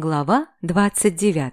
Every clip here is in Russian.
Глава 29.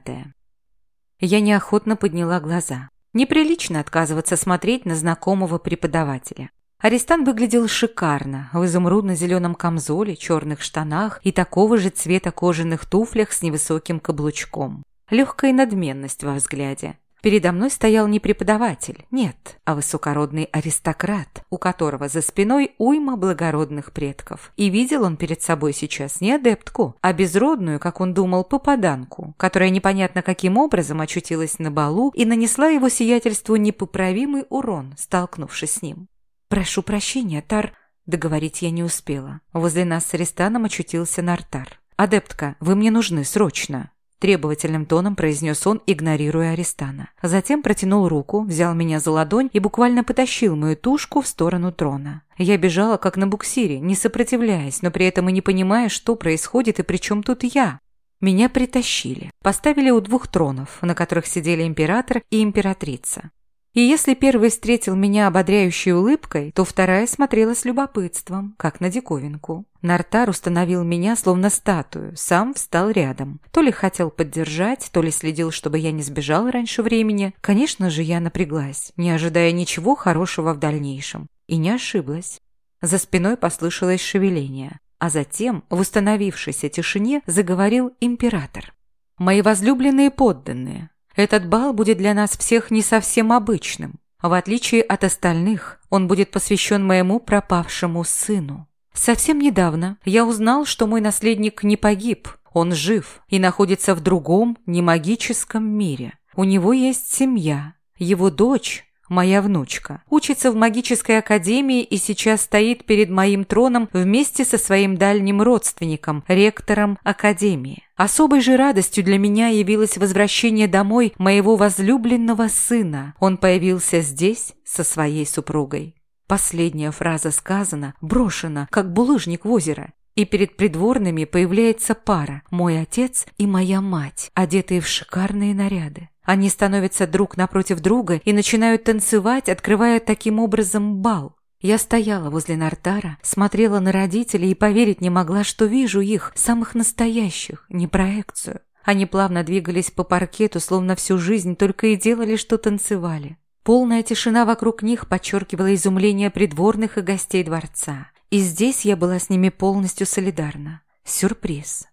Я неохотно подняла глаза. Неприлично отказываться смотреть на знакомого преподавателя. Арестант выглядел шикарно, в изумрудно-зеленом камзоле, черных штанах и такого же цвета кожаных туфлях с невысоким каблучком. Легкая надменность во взгляде. Передо мной стоял не преподаватель, нет, а высокородный аристократ, у которого за спиной уйма благородных предков. И видел он перед собой сейчас не адептку, а безродную, как он думал, попаданку, которая непонятно каким образом очутилась на балу и нанесла его сиятельству непоправимый урон, столкнувшись с ним. «Прошу прощения, Тар...» Договорить я не успела. Возле нас с Аристаном очутился Нартар. «Адептка, вы мне нужны срочно!» Требовательным тоном произнес он, игнорируя Аристана. Затем протянул руку, взял меня за ладонь и буквально потащил мою тушку в сторону трона. Я бежала, как на буксире, не сопротивляясь, но при этом и не понимая, что происходит и при чем тут я. Меня притащили, поставили у двух тронов, на которых сидели император и императрица. И если первый встретил меня ободряющей улыбкой, то вторая смотрела с любопытством, как на диковинку. Нартар установил меня словно статую, сам встал рядом. То ли хотел поддержать, то ли следил, чтобы я не сбежала раньше времени. Конечно же, я напряглась, не ожидая ничего хорошего в дальнейшем. И не ошиблась. За спиной послышалось шевеление. А затем, в установившейся тишине, заговорил император. «Мои возлюбленные подданные, этот бал будет для нас всех не совсем обычным. В отличие от остальных, он будет посвящен моему пропавшему сыну. Совсем недавно я узнал, что мой наследник не погиб, он жив и находится в другом, немагическом мире. У него есть семья. Его дочь моя внучка. Учится в магической академии и сейчас стоит перед моим троном вместе со своим дальним родственником, ректором академии. Особой же радостью для меня явилось возвращение домой моего возлюбленного сына. Он появился здесь со своей супругой. Последняя фраза сказана, брошена, как булыжник в озеро. И перед придворными появляется пара, мой отец и моя мать, одетые в шикарные наряды. Они становятся друг напротив друга и начинают танцевать, открывая таким образом бал. Я стояла возле Нартара, смотрела на родителей и поверить не могла, что вижу их, самых настоящих, не проекцию. Они плавно двигались по паркету, словно всю жизнь только и делали, что танцевали. Полная тишина вокруг них подчеркивала изумление придворных и гостей дворца. И здесь я была с ними полностью солидарна. Сюрприз.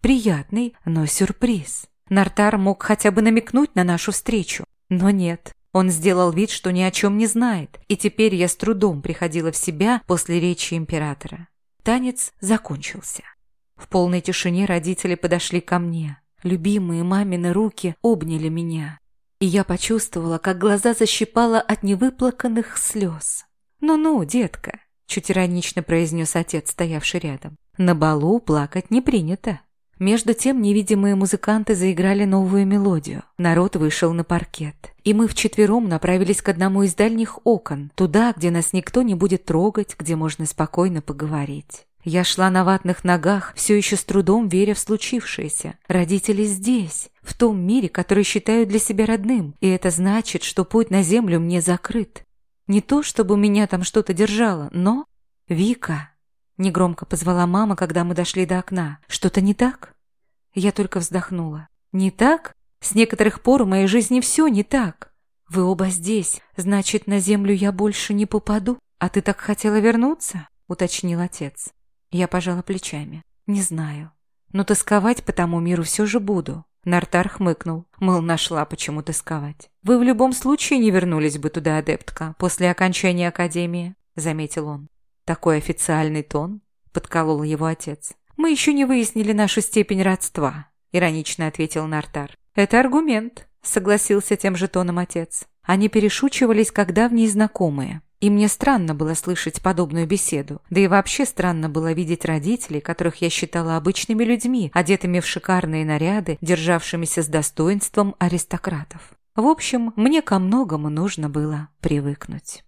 Приятный, но сюрприз. Нартар мог хотя бы намекнуть на нашу встречу, но нет. Он сделал вид, что ни о чем не знает, и теперь я с трудом приходила в себя после речи императора. Танец закончился. В полной тишине родители подошли ко мне. Любимые мамины руки обняли меня. И я почувствовала, как глаза защипала от невыплаканных слез. «Ну-ну, детка», — чуть иронично произнес отец, стоявший рядом. «На балу плакать не принято». Между тем невидимые музыканты заиграли новую мелодию. Народ вышел на паркет. И мы вчетвером направились к одному из дальних окон, туда, где нас никто не будет трогать, где можно спокойно поговорить. Я шла на ватных ногах, все еще с трудом веря в случившееся. Родители здесь, в том мире, который считаю для себя родным, и это значит, что путь на землю мне закрыт. Не то, чтобы меня там что-то держало, но... Вика, Негромко позвала мама, когда мы дошли до окна. «Что-то не так?» Я только вздохнула. «Не так? С некоторых пор в моей жизни все не так. Вы оба здесь, значит, на землю я больше не попаду? А ты так хотела вернуться?» Уточнил отец. Я пожала плечами. «Не знаю. Но тосковать по тому миру все же буду». Нартар хмыкнул. Мол, нашла почему тосковать. «Вы в любом случае не вернулись бы туда, адептка, после окончания академии», заметил он. Такой официальный тон, подколол его отец. Мы еще не выяснили нашу степень родства, иронично ответил Нартар. Это аргумент, согласился тем же тоном отец. Они перешучивались, как давние знакомые. И мне странно было слышать подобную беседу. Да и вообще странно было видеть родителей, которых я считала обычными людьми, одетыми в шикарные наряды, державшимися с достоинством аристократов. В общем, мне ко многому нужно было привыкнуть.